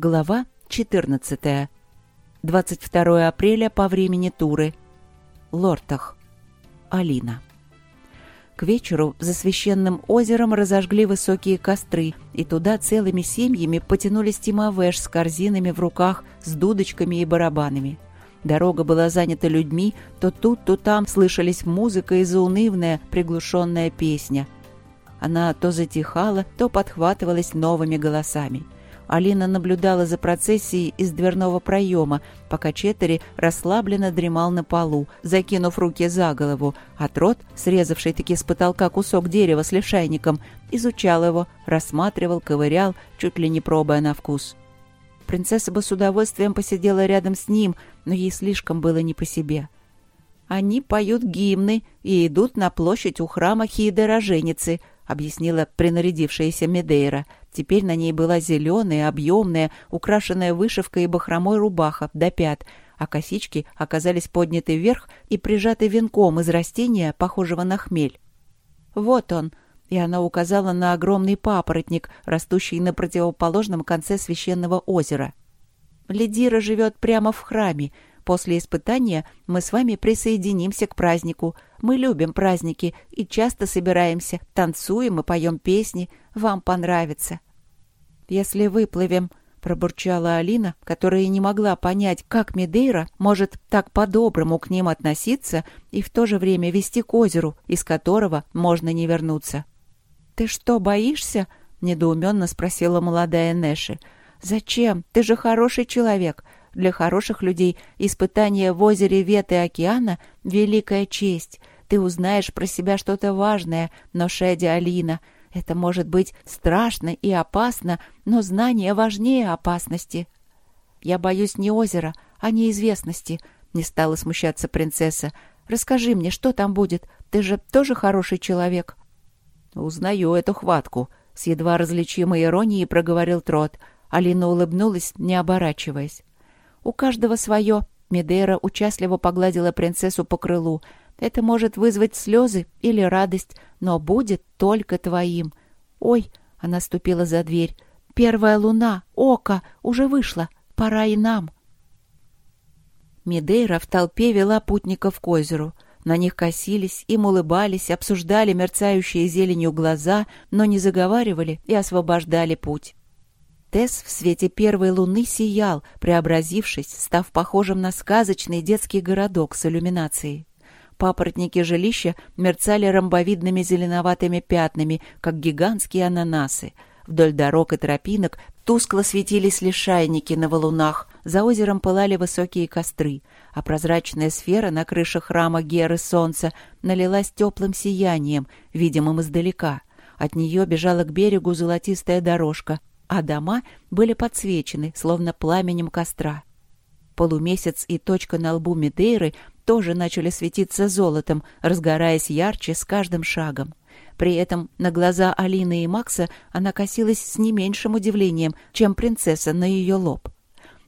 Глава 14. 22 апреля по времени Туры. Лортах. Алина. К вечеру за священным озером разожгли высокие костры, и туда целыми семьями потянулись Тимовеш с корзинами в руках, с дудочками и барабанами. Дорога была занята людьми, то тут, то там слышались музыка и заунывная, приглушенная песня. Она то затихала, то подхватывалась новыми голосами. Алина наблюдала за процессией из дверного проема, пока Четтери расслабленно дремал на полу, закинув руки за голову, а Трот, срезавший таки с потолка кусок дерева с лишайником, изучал его, рассматривал, ковырял, чуть ли не пробуя на вкус. Принцесса бы с удовольствием посидела рядом с ним, но ей слишком было не по себе. «Они поют гимны и идут на площадь у храма Хиды Роженицы», объяснила принарядившаяся Медейра. Теперь на ней была зеленая, объемная, украшенная вышивкой и бахромой рубаха до пят, а косички оказались подняты вверх и прижаты венком из растения, похожего на хмель. «Вот он!» и она указала на огромный папоротник, растущий на противоположном конце священного озера. «Лидира живет прямо в храме. После испытания мы с вами присоединимся к празднику. Мы любим праздники и часто собираемся, танцуем и поем песни. Вам понравится». «Если выплывем», — пробурчала Алина, которая не могла понять, как Медейра может так по-доброму к ним относиться и в то же время вести к озеру, из которого можно не вернуться. «Ты что, боишься?» — недоуменно спросила молодая Нэши. «Зачем? Ты же хороший человек. Для хороших людей испытание в озере Веты океана — великая честь. Ты узнаешь про себя что-то важное, но, Шеди Алина, это может быть страшно и опасно, но знание важнее опасности». «Я боюсь не озера, а неизвестности», — не стала смущаться принцесса. «Расскажи мне, что там будет? Ты же тоже хороший человек». «Узнаю эту хватку», — с едва различимой иронией проговорил Трот. Алина улыбнулась, не оборачиваясь. «У каждого свое», — Медейра участливо погладила принцессу по крылу. «Это может вызвать слезы или радость, но будет только твоим». «Ой», — она ступила за дверь, — «первая луна, око, уже вышла, пора и нам». Медейра в толпе вела путников к озеру — на них косились, им улыбались, обсуждали мерцающие зеленью глаза, но не заговаривали и освобождали путь. Тесс в свете первой луны сиял, преобразившись, став похожим на сказочный детский городок с иллюминацией. Папоротники жилища мерцали ромбовидными зеленоватыми пятнами, как гигантские ананасы. Вдоль дорог и тропинок тускло светились лишайники на валунах, за озером пылали высокие костры — а прозрачная сфера на крыше храма Геры Солнца налилась теплым сиянием, видимым издалека. От нее бежала к берегу золотистая дорожка, а дома были подсвечены, словно пламенем костра. Полумесяц и точка на лбу Медейры тоже начали светиться золотом, разгораясь ярче с каждым шагом. При этом на глаза Алины и Макса она косилась с не меньшим удивлением, чем принцесса на ее лоб.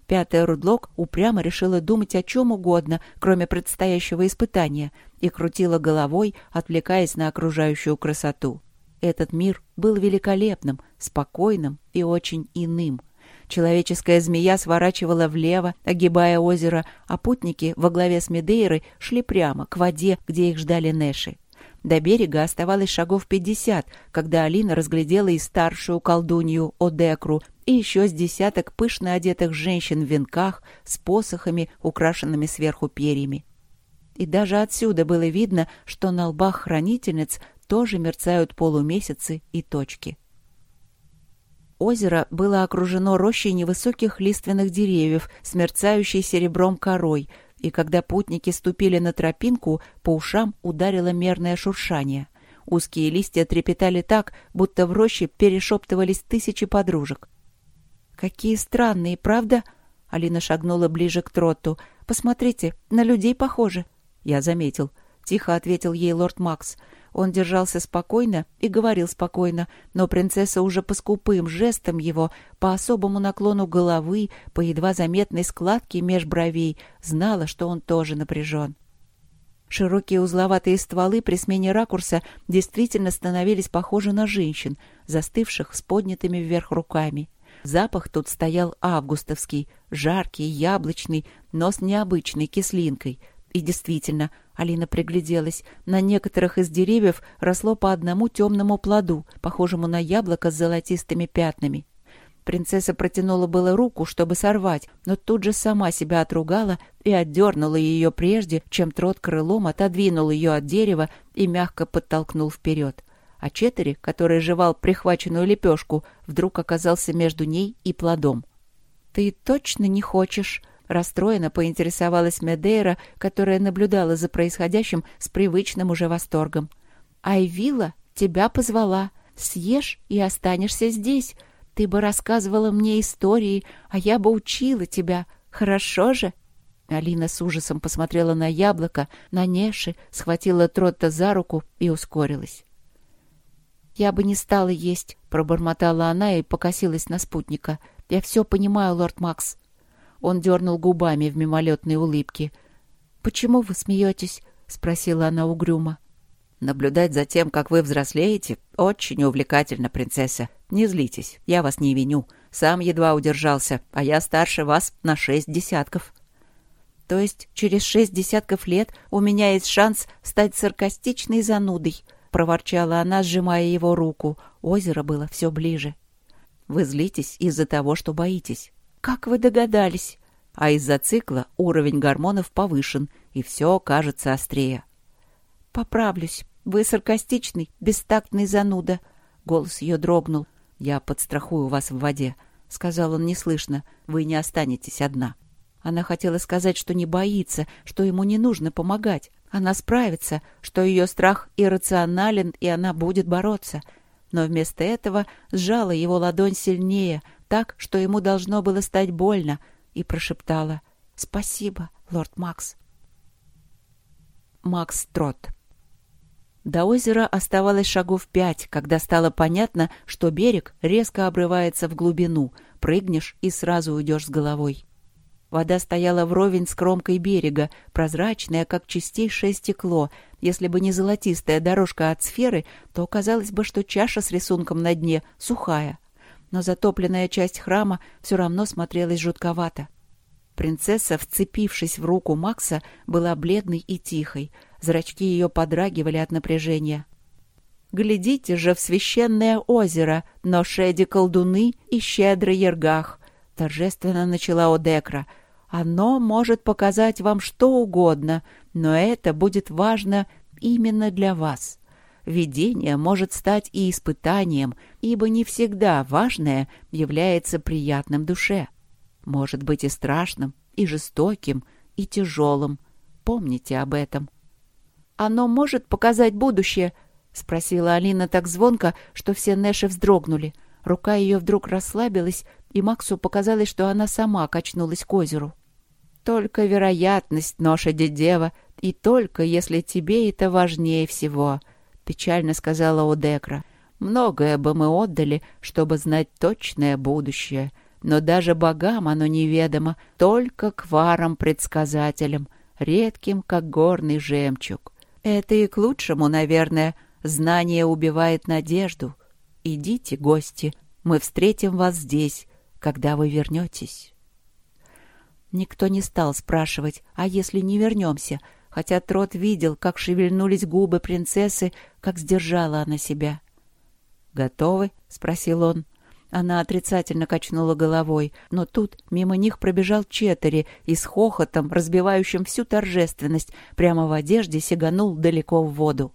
Пятая Рудлок упрямо решила думать о чем угодно, кроме предстоящего испытания, и крутила головой, отвлекаясь на окружающую красоту. Этот мир был великолепным, спокойным и очень иным. Человеческая змея сворачивала влево, огибая озеро, а путники во главе с Медейрой шли прямо, к воде, где их ждали Нэши. До берега оставалось шагов пятьдесят, когда Алина разглядела и старшую колдунью Одекру, и еще с десяток пышно одетых женщин в венках с посохами, украшенными сверху перьями. И даже отсюда было видно, что на лбах хранительниц тоже мерцают полумесяцы и точки. Озеро было окружено рощей невысоких лиственных деревьев с мерцающей серебром корой, и когда путники ступили на тропинку, по ушам ударило мерное шуршание. Узкие листья трепетали так, будто в роще перешептывались тысячи подружек. «Какие странные, правда?» Алина шагнула ближе к троту. «Посмотрите, на людей похоже». «Я заметил», — тихо ответил ей лорд Макс. Он держался спокойно и говорил спокойно, но принцесса уже по скупым жестам его, по особому наклону головы, по едва заметной складке меж бровей, знала, что он тоже напряжен. Широкие узловатые стволы при смене ракурса действительно становились похожи на женщин, застывших с поднятыми вверх руками. Запах тут стоял августовский, жаркий, яблочный, но с необычной кислинкой. И действительно, Алина пригляделась, на некоторых из деревьев росло по одному темному плоду, похожему на яблоко с золотистыми пятнами. Принцесса протянула было руку, чтобы сорвать, но тут же сама себя отругала и отдернула ее прежде, чем трот крылом отодвинул ее от дерева и мягко подтолкнул вперед. А Четери, который жевал прихваченную лепешку, вдруг оказался между ней и плодом. «Ты точно не хочешь?» Расстроенно поинтересовалась Медейра, которая наблюдала за происходящим с привычным уже восторгом. «Айвила тебя позвала. Съешь и останешься здесь. Ты бы рассказывала мне истории, а я бы учила тебя. Хорошо же?» Алина с ужасом посмотрела на яблоко, на Неши, схватила Тротта за руку и ускорилась. «Я бы не стала есть», — пробормотала она и покосилась на спутника. «Я все понимаю, лорд Макс». Он дернул губами в мимолетной улыбке. «Почему вы смеетесь?» — спросила она угрюмо. «Наблюдать за тем, как вы взрослеете, очень увлекательно, принцесса. Не злитесь, я вас не виню. Сам едва удержался, а я старше вас на шесть десятков». «То есть через шесть десятков лет у меня есть шанс стать саркастичной занудой?» — проворчала она, сжимая его руку. Озеро было все ближе. «Вы злитесь из-за того, что боитесь». «Как вы догадались?» А из-за цикла уровень гормонов повышен, и все кажется острее. «Поправлюсь. Вы саркастичный, бестактный зануда». Голос ее дрогнул. «Я подстрахую вас в воде», — сказал он неслышно. «Вы не останетесь одна». Она хотела сказать, что не боится, что ему не нужно помогать. Она справится, что ее страх иррационален, и она будет бороться. Но вместо этого сжала его ладонь сильнее, так, что ему должно было стать больно, и прошептала «Спасибо, лорд Макс». Макс Трот До озера оставалось шагов пять, когда стало понятно, что берег резко обрывается в глубину, прыгнешь и сразу уйдешь с головой. Вода стояла вровень с кромкой берега, прозрачная, как чистейшее стекло. Если бы не золотистая дорожка от сферы, то казалось бы, что чаша с рисунком на дне сухая но затопленная часть храма все равно смотрелась жутковато. Принцесса, вцепившись в руку Макса, была бледной и тихой. Зрачки ее подрагивали от напряжения. «Глядите же в священное озеро, но шеди колдуны и щедрый ергах!» — торжественно начала Одекра. «Оно может показать вам что угодно, но это будет важно именно для вас». Видение может стать и испытанием, ибо не всегда важное является приятным душе. Может быть и страшным, и жестоким, и тяжелым. Помните об этом. «Оно может показать будущее?» — спросила Алина так звонко, что все Нэши вздрогнули. Рука ее вдруг расслабилась, и Максу показалось, что она сама качнулась к озеру. «Только вероятность, ноша дева, и только если тебе это важнее всего», печально сказала Одекра. Многое бы мы отдали, чтобы знать точное будущее, но даже богам оно неведомо, только кварам-предсказателям, редким, как горный жемчуг. Это и к лучшему, наверное. Знание убивает надежду. Идите, гости, мы встретим вас здесь, когда вы вернетесь. Никто не стал спрашивать, а если не вернемся — хотя Трот видел, как шевельнулись губы принцессы, как сдержала она себя. «Готовы?» — спросил он. Она отрицательно качнула головой, но тут мимо них пробежал Четери и с хохотом, разбивающим всю торжественность, прямо в одежде сиганул далеко в воду.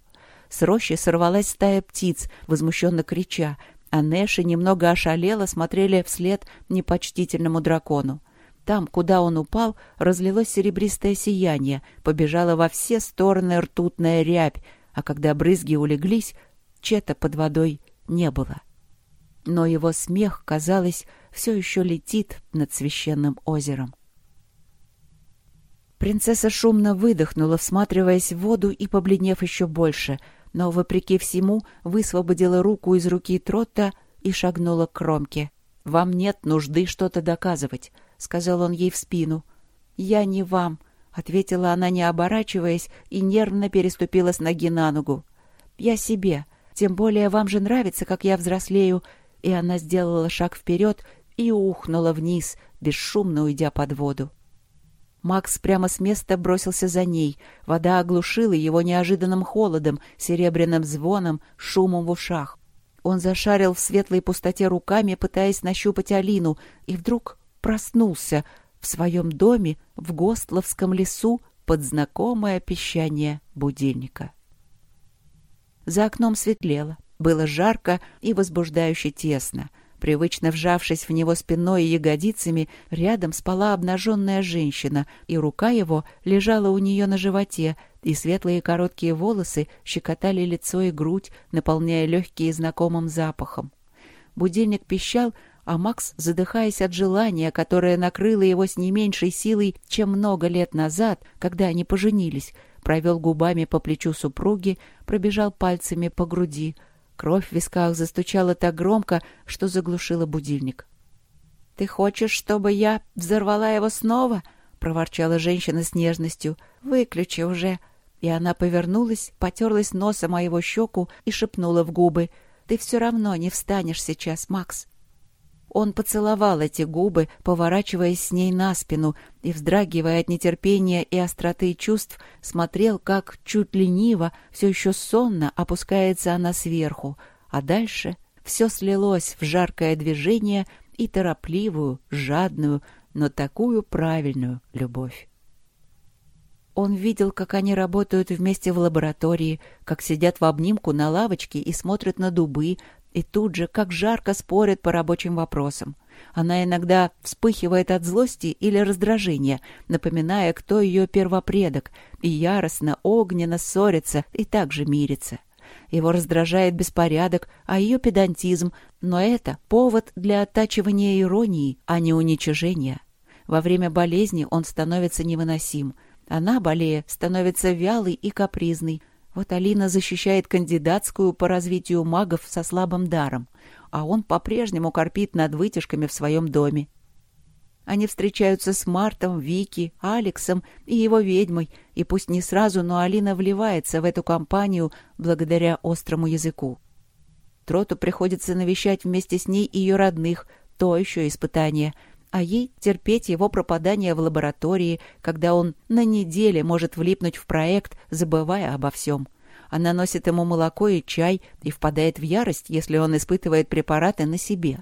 С рощи сорвалась стая птиц, возмущенно крича, а Нэши немного ошалело смотрели вслед непочтительному дракону. Там, куда он упал, разлилось серебристое сияние, побежала во все стороны ртутная рябь, а когда брызги улеглись, чета под водой не было. Но его смех, казалось, все еще летит над священным озером. Принцесса шумно выдохнула, всматриваясь в воду и побледнев еще больше, но, вопреки всему, высвободила руку из руки Тротта и шагнула к кромке. «Вам нет нужды что-то доказывать. — сказал он ей в спину. «Я не вам», — ответила она, не оборачиваясь, и нервно переступила с ноги на ногу. «Я себе. Тем более вам же нравится, как я взрослею». И она сделала шаг вперед и ухнула вниз, бесшумно уйдя под воду. Макс прямо с места бросился за ней. Вода оглушила его неожиданным холодом, серебряным звоном, шумом в ушах. Он зашарил в светлой пустоте руками, пытаясь нащупать Алину, и вдруг проснулся в своем доме в Гостловском лесу под знакомое пищание будильника. За окном светлело, было жарко и возбуждающе тесно — Привычно вжавшись в него спиной и ягодицами, рядом спала обнаженная женщина, и рука его лежала у нее на животе, и светлые короткие волосы щекотали лицо и грудь, наполняя легкие знакомым запахом. Будильник пищал, а Макс, задыхаясь от желания, которое накрыло его с не меньшей силой, чем много лет назад, когда они поженились, провел губами по плечу супруги, пробежал пальцами по груди — Кровь в висках застучала так громко, что заглушила будильник. «Ты хочешь, чтобы я взорвала его снова?» — проворчала женщина с нежностью. «Выключи уже!» И она повернулась, потерлась носом о его щеку и шепнула в губы. «Ты все равно не встанешь сейчас, Макс!» Он поцеловал эти губы, поворачиваясь с ней на спину и, вздрагивая от нетерпения и остроты чувств, смотрел, как чуть лениво, все еще сонно опускается она сверху, а дальше все слилось в жаркое движение и торопливую, жадную, но такую правильную любовь. Он видел, как они работают вместе в лаборатории, как сидят в обнимку на лавочке и смотрят на дубы, и тут же, как жарко спорят по рабочим вопросам. Она иногда вспыхивает от злости или раздражения, напоминая, кто ее первопредок, и яростно, огненно ссорится и также мирится. Его раздражает беспорядок, а ее педантизм, но это повод для оттачивания иронии, а не уничижения. Во время болезни он становится невыносим. Она, болея, становится вялой и капризной, вот Алина защищает кандидатскую по развитию магов со слабым даром, а он по-прежнему корпит над вытяжками в своем доме. Они встречаются с Мартом, Вики, Алексом и его ведьмой, и пусть не сразу, но Алина вливается в эту компанию благодаря острому языку. Троту приходится навещать вместе с ней ее родных, то еще испытание, а ей терпеть его пропадание в лаборатории, когда он на неделе может влипнуть в проект, забывая обо всем. Она носит ему молоко и чай и впадает в ярость, если он испытывает препараты на себе.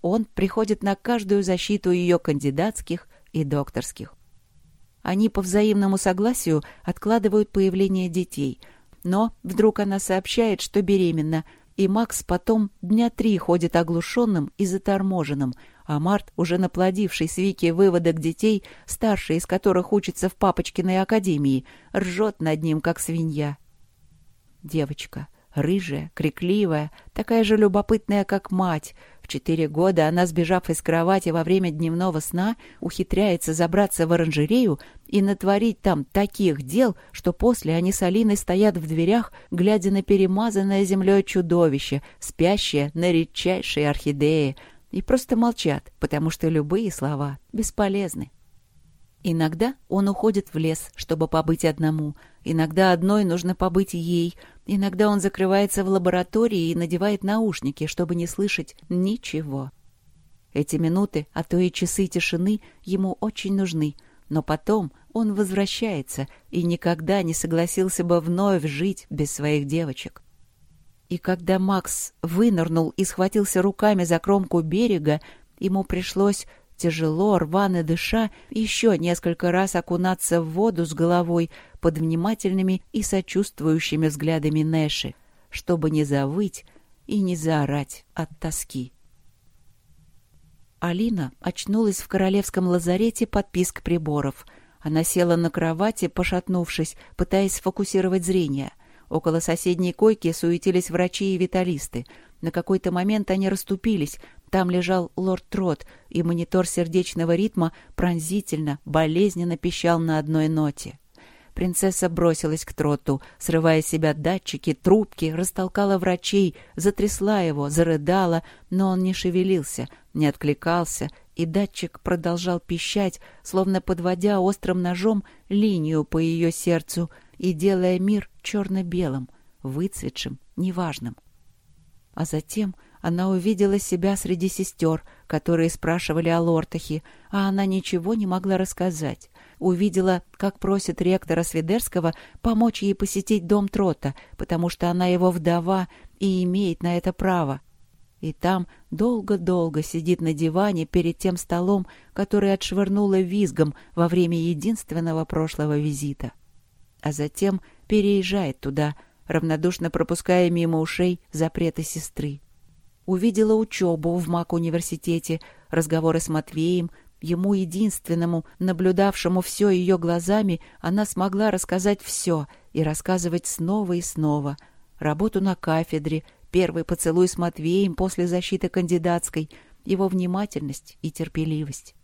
Он приходит на каждую защиту ее кандидатских и докторских. Они по взаимному согласию откладывают появление детей, но вдруг она сообщает, что беременна, и Макс потом дня три ходит оглушенным и заторможенным, а Март, уже наплодивший с Вики выводок детей, старший из которых учится в Папочкиной академии, ржет над ним, как свинья. Девочка, рыжая, крикливая, такая же любопытная, как мать. В четыре года она, сбежав из кровати во время дневного сна, ухитряется забраться в оранжерею и натворить там таких дел, что после они с Алиной стоят в дверях, глядя на перемазанное землей чудовище, спящее на редчайшей орхидее, и просто молчат, потому что любые слова бесполезны. Иногда он уходит в лес, чтобы побыть одному. Иногда одной нужно побыть ей. Иногда он закрывается в лаборатории и надевает наушники, чтобы не слышать ничего. Эти минуты, а то и часы тишины ему очень нужны. Но потом он возвращается и никогда не согласился бы вновь жить без своих девочек. И когда Макс вынырнул и схватился руками за кромку берега, ему пришлось, тяжело, рвано дыша, еще несколько раз окунаться в воду с головой под внимательными и сочувствующими взглядами Нэши, чтобы не завыть и не заорать от тоски. Алина очнулась в королевском лазарете под писк приборов. Она села на кровати, пошатнувшись, пытаясь сфокусировать зрение — Около соседней койки суетились врачи и виталисты. На какой-то момент они расступились. Там лежал лорд Трот, и монитор сердечного ритма пронзительно, болезненно пищал на одной ноте. Принцесса бросилась к Троту, срывая с себя датчики, трубки, растолкала врачей, затрясла его, зарыдала, но он не шевелился, не откликался, и датчик продолжал пищать, словно подводя острым ножом линию по ее сердцу — и делая мир черно-белым, выцветшим, неважным. А затем она увидела себя среди сестер, которые спрашивали о Лортахе, а она ничего не могла рассказать. Увидела, как просит ректора Свидерского помочь ей посетить дом Трота, потому что она его вдова и имеет на это право. И там долго-долго сидит на диване перед тем столом, который отшвырнула визгом во время единственного прошлого визита. А затем переезжает туда, равнодушно пропуская мимо ушей запреты сестры. Увидела учебу в МАК-университете, разговоры с Матвеем, ему единственному, наблюдавшему все ее глазами, она смогла рассказать все и рассказывать снова и снова. Работу на кафедре, первый поцелуй с Матвеем после защиты кандидатской, его внимательность и терпеливость.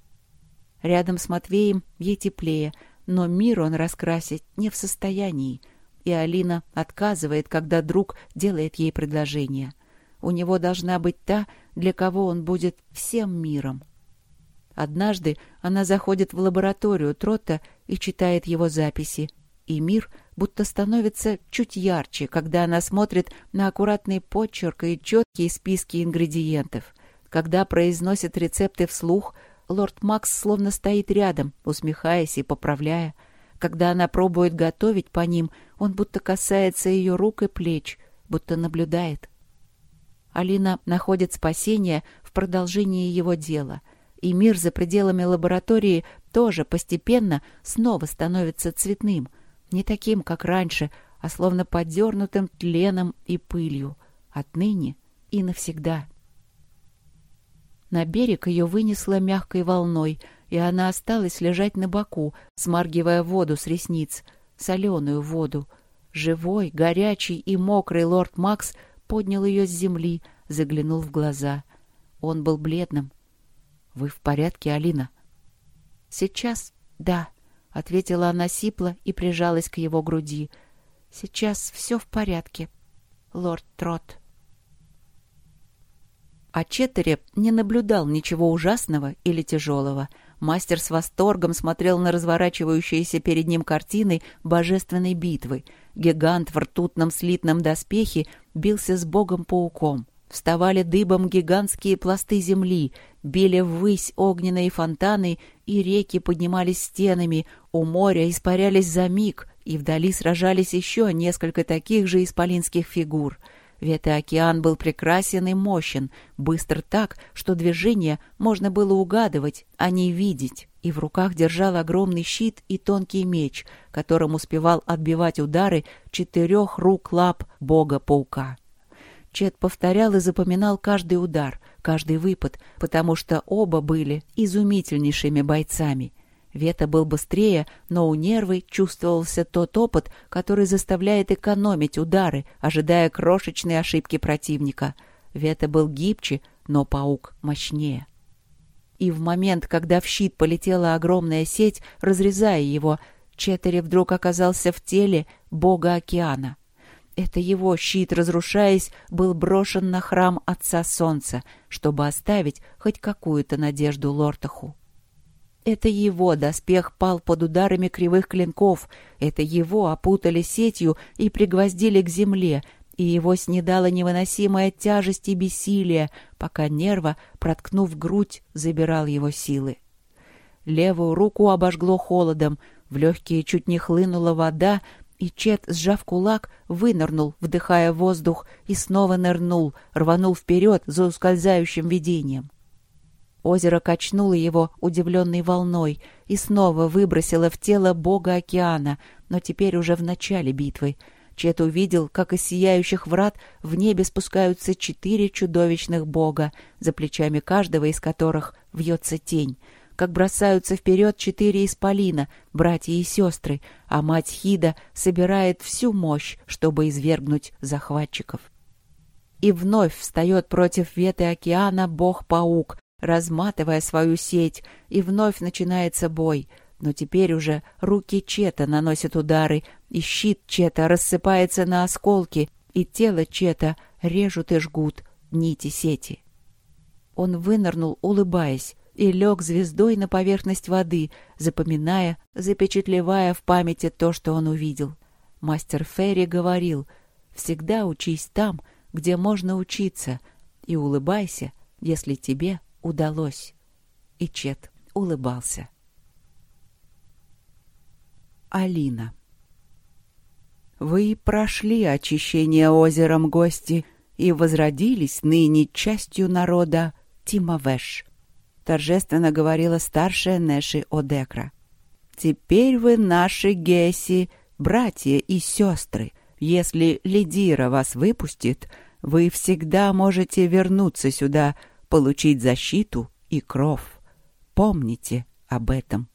Рядом с Матвеем ей теплее, но мир он раскрасить не в состоянии, и Алина отказывает, когда друг делает ей предложение. У него должна быть та, для кого он будет всем миром. Однажды она заходит в лабораторию Тротта и читает его записи, и мир будто становится чуть ярче, когда она смотрит на аккуратный почерк и четкие списки ингредиентов. Когда произносит рецепты вслух, лорд Макс словно стоит рядом, усмехаясь и поправляя. Когда она пробует готовить по ним, он будто касается ее рук и плеч, будто наблюдает. Алина находит спасение в продолжении его дела, и мир за пределами лаборатории тоже постепенно снова становится цветным — не таким, как раньше, а словно подернутым тленом и пылью. Отныне и навсегда. На берег ее вынесло мягкой волной, и она осталась лежать на боку, смаргивая воду с ресниц, соленую воду. Живой, горячий и мокрый лорд Макс поднял ее с земли, заглянул в глаза. Он был бледным. «Вы в порядке, Алина?» «Сейчас, да», — ответила она сипло и прижалась к его груди. «Сейчас все в порядке, лорд Трот». А Четтере не наблюдал ничего ужасного или тяжелого. Мастер с восторгом смотрел на разворачивающиеся перед ним картины божественной битвы. Гигант в ртутном слитном доспехе бился с богом-пауком. Вставали дыбом гигантские пласты земли, били ввысь огненные фонтаны, и реки поднимались стенами, у моря испарялись за миг, и вдали сражались еще несколько таких же исполинских фигур. Ветоокеан был прекрасен и мощен, быстр так, что движение можно было угадывать, а не видеть, и в руках держал огромный щит и тонкий меч, которым успевал отбивать удары четырех рук-лап бога-паука. Чет повторял и запоминал каждый удар, каждый выпад, потому что оба были изумительнейшими бойцами. Вета был быстрее, но у нервы чувствовался тот опыт, который заставляет экономить удары, ожидая крошечной ошибки противника. Вета был гибче, но паук мощнее. И в момент, когда в щит полетела огромная сеть, разрезая его, Четери вдруг оказался в теле бога океана. Это его щит, разрушаясь, был брошен на храм Отца Солнца, чтобы оставить хоть какую-то надежду Лортаху. Это его доспех пал под ударами кривых клинков, это его опутали сетью и пригвоздили к земле, и его снедала невыносимая тяжесть и бессилие, пока нерва, проткнув грудь, забирал его силы. Левую руку обожгло холодом, в легкие чуть не хлынула вода, и Чет, сжав кулак, вынырнул, вдыхая воздух, и снова нырнул, рванул вперед за ускользающим видением. Озеро качнуло его удивленной волной и снова выбросило в тело бога океана, но теперь уже в начале битвы. Чет увидел, как из сияющих врат в небе спускаются четыре чудовищных бога, за плечами каждого из которых вьется тень — как бросаются вперед четыре исполина, братья и сестры, а мать Хида собирает всю мощь, чтобы извергнуть захватчиков. И вновь встает против веты океана бог-паук, разматывая свою сеть, и вновь начинается бой. Но теперь уже руки Чета наносят удары, и щит Чета рассыпается на осколки, и тело Чета режут и жгут нити сети. Он вынырнул, улыбаясь, и лег звездой на поверхность воды, запоминая, запечатлевая в памяти то, что он увидел. Мастер Ферри говорил, «Всегда учись там, где можно учиться, и улыбайся, если тебе удалось». И Чет улыбался. Алина Вы прошли очищение озером гости и возродились ныне частью народа Тимавеш, торжественно говорила старшая Нэши Одекра. Теперь вы наши Геси, братья и сестры. Если Лидира вас выпустит, вы всегда можете вернуться сюда, получить защиту и кров. Помните об этом.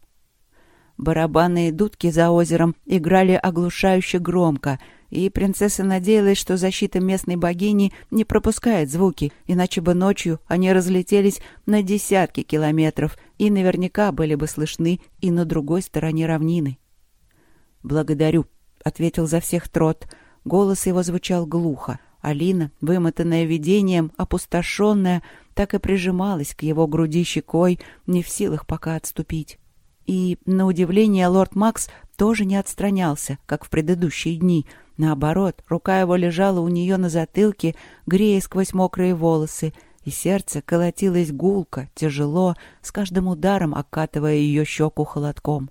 Барабаны и дудки за озером играли оглушающе громко, и принцесса надеялась, что защита местной богини не пропускает звуки, иначе бы ночью они разлетелись на десятки километров и наверняка были бы слышны и на другой стороне равнины. «Благодарю», — ответил за всех Трот. Голос его звучал глухо. Алина, вымотанная видением, опустошенная, так и прижималась к его груди щекой, не в силах пока отступить. И, на удивление, лорд Макс тоже не отстранялся, как в предыдущие дни. Наоборот, рука его лежала у нее на затылке, грея сквозь мокрые волосы, и сердце колотилось гулко, тяжело, с каждым ударом окатывая ее щеку холодком.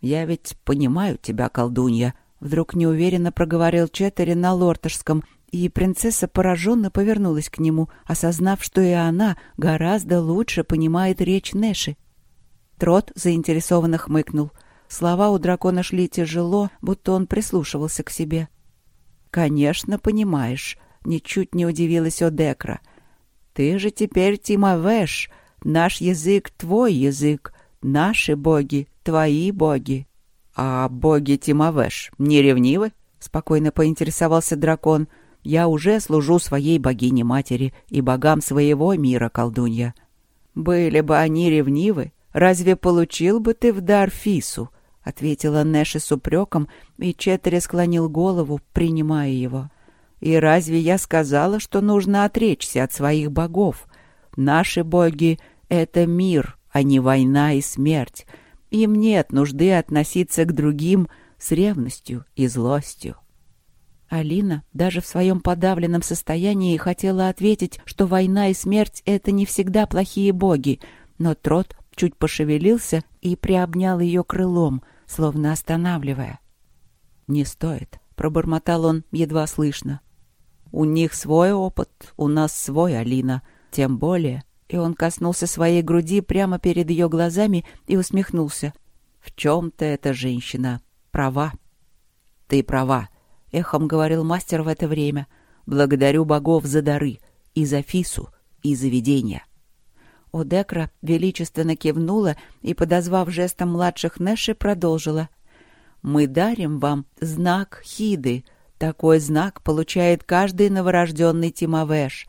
«Я ведь понимаю тебя, колдунья», — вдруг неуверенно проговорил Четтери на лортышском, и принцесса пораженно повернулась к нему, осознав, что и она гораздо лучше понимает речь Нэши. Трот заинтересованно хмыкнул. Слова у дракона шли тяжело, будто он прислушивался к себе. «Конечно, понимаешь», — ничуть не удивилась Одекра. «Ты же теперь Тимавеш. Наш язык — твой язык. Наши боги — твои боги». «А боги Тимавеш не ревнивы?» — спокойно поинтересовался дракон. «Я уже служу своей богине-матери и богам своего мира, колдунья». «Были бы они ревнивы, разве получил бы ты в дар Фису?» — ответила Нэши с упреком, и Четтери склонил голову, принимая его. «И разве я сказала, что нужно отречься от своих богов? Наши боги — это мир, а не война и смерть. Им нет нужды относиться к другим с ревностью и злостью». Алина даже в своем подавленном состоянии хотела ответить, что война и смерть — это не всегда плохие боги, но Трот чуть пошевелился и приобнял ее крылом, словно останавливая. «Не стоит», — пробормотал он едва слышно. «У них свой опыт, у нас свой, Алина, тем более...» И он коснулся своей груди прямо перед ее глазами и усмехнулся. «В чем-то эта женщина права». «Ты права», — эхом говорил мастер в это время. «Благодарю богов за дары, и за Фису, и за видение». Одекра величественно кивнула и, подозвав жестом младших Нэши, продолжила. «Мы дарим вам знак Хиды. Такой знак получает каждый новорожденный Тимавеш.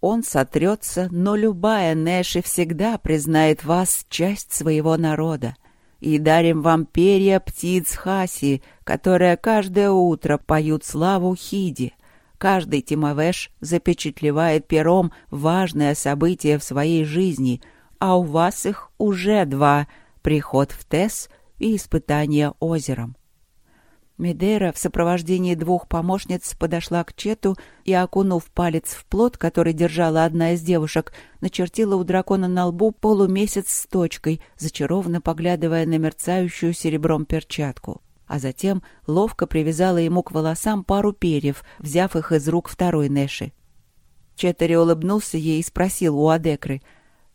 Он сотрется, но любая Нэши всегда признает вас часть своего народа. И дарим вам перья птиц Хаси, которые каждое утро поют славу Хиде. Каждый Тимовеш запечатлевает пером важное событие в своей жизни, а у вас их уже два — приход в Тес и испытание озером. Медера в сопровождении двух помощниц подошла к Чету и, окунув палец в плод, который держала одна из девушек, начертила у дракона на лбу полумесяц с точкой, зачарованно поглядывая на мерцающую серебром перчатку а затем ловко привязала ему к волосам пару перьев, взяв их из рук второй Нэши. Четтери улыбнулся ей и спросил у Адекры,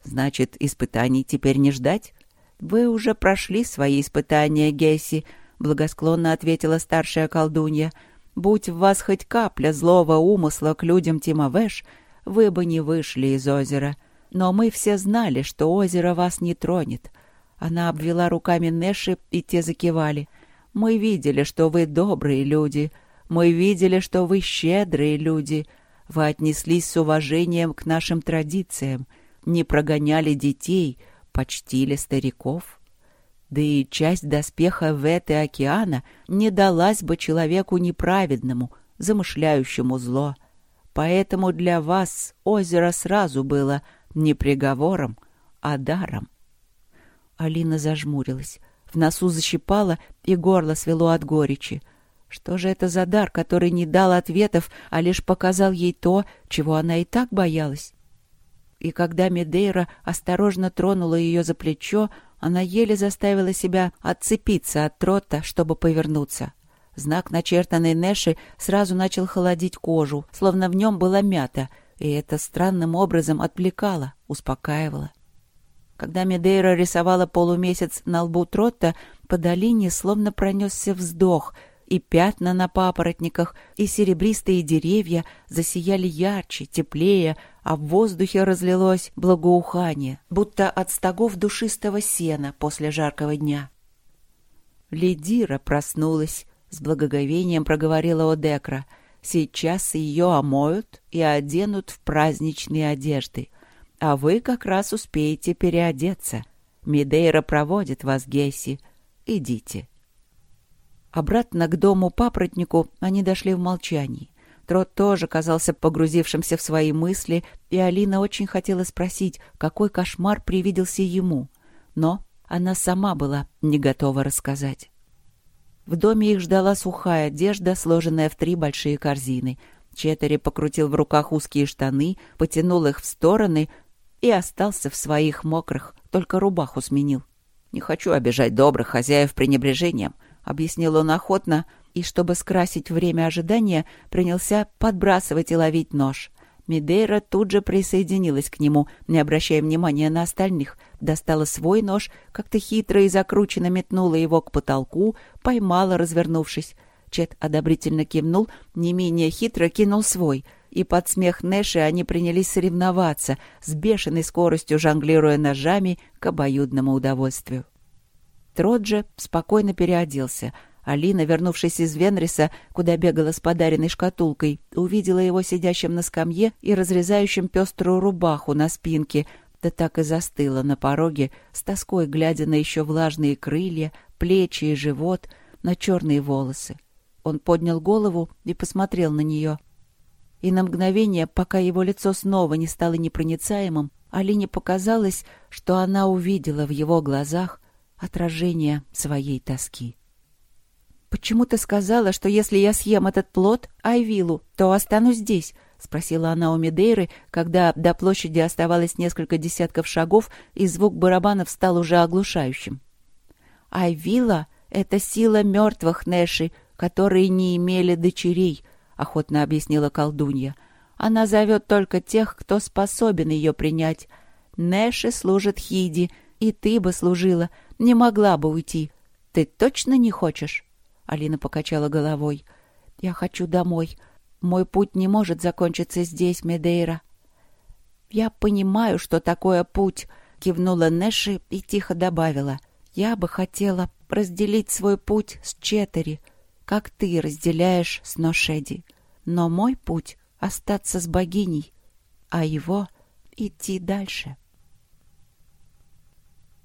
«Значит, испытаний теперь не ждать?» «Вы уже прошли свои испытания, Гесси», — благосклонно ответила старшая колдунья. «Будь в вас хоть капля злого умысла к людям Тимавеш, вы бы не вышли из озера. Но мы все знали, что озеро вас не тронет». Она обвела руками Нэши, и те закивали — мы видели, что вы добрые люди. Мы видели, что вы щедрые люди. Вы отнеслись с уважением к нашим традициям, не прогоняли детей, почтили стариков. Да и часть доспеха Веты океана не далась бы человеку неправедному, замышляющему зло. Поэтому для вас озеро сразу было не приговором, а даром. Алина зажмурилась. В носу защипало, и горло свело от горечи. Что же это за дар, который не дал ответов, а лишь показал ей то, чего она и так боялась? И когда Медейра осторожно тронула ее за плечо, она еле заставила себя отцепиться от трота, чтобы повернуться. Знак, начертанный Нэши, сразу начал холодить кожу, словно в нем была мята, и это странным образом отвлекало, успокаивало. Когда Медейра рисовала полумесяц на лбу Тротта, по долине словно пронесся вздох, и пятна на папоротниках, и серебристые деревья засияли ярче, теплее, а в воздухе разлилось благоухание, будто от стогов душистого сена после жаркого дня. Лидира проснулась, с благоговением проговорила Одекра. Сейчас ее омоют и оденут в праздничные одежды а вы как раз успеете переодеться. Мидейра проводит вас, Гесси. Идите». Обратно к дому папоротнику они дошли в молчании. Трот тоже казался погрузившимся в свои мысли, и Алина очень хотела спросить, какой кошмар привиделся ему. Но она сама была не готова рассказать. В доме их ждала сухая одежда, сложенная в три большие корзины. Четери покрутил в руках узкие штаны, потянул их в стороны, и остался в своих мокрых, только рубаху сменил. «Не хочу обижать добрых хозяев пренебрежением», — объяснил он охотно, и, чтобы скрасить время ожидания, принялся подбрасывать и ловить нож. Медейра тут же присоединилась к нему, не обращая внимания на остальных, достала свой нож, как-то хитро и закрученно метнула его к потолку, поймала, развернувшись. Чет одобрительно кивнул, не менее хитро кинул свой — и под смех Нэши они принялись соревноваться, с бешеной скоростью жонглируя ножами к обоюдному удовольствию. Троджи спокойно переоделся. Алина, вернувшись из Венриса, куда бегала с подаренной шкатулкой, увидела его сидящим на скамье и разрезающим пеструю рубаху на спинке, да так и застыла на пороге, с тоской глядя на еще влажные крылья, плечи и живот, на черные волосы. Он поднял голову и посмотрел на нее — и на мгновение, пока его лицо снова не стало непроницаемым, Алине показалось, что она увидела в его глазах отражение своей тоски. «Почему ты сказала, что если я съем этот плод, Айвилу, то останусь здесь?» — спросила она у Медейры, когда до площади оставалось несколько десятков шагов, и звук барабанов стал уже оглушающим. «Айвила — это сила мертвых Нэши, которые не имели дочерей», — охотно объяснила колдунья. «Она зовет только тех, кто способен ее принять. Нэши служит Хиди, и ты бы служила, не могла бы уйти. Ты точно не хочешь?» Алина покачала головой. «Я хочу домой. Мой путь не может закончиться здесь, Медейра». «Я понимаю, что такое путь», — кивнула Нэши и тихо добавила. «Я бы хотела разделить свой путь с Четери» как ты разделяешь с Ношеди. Но мой путь — остаться с богиней, а его — идти дальше.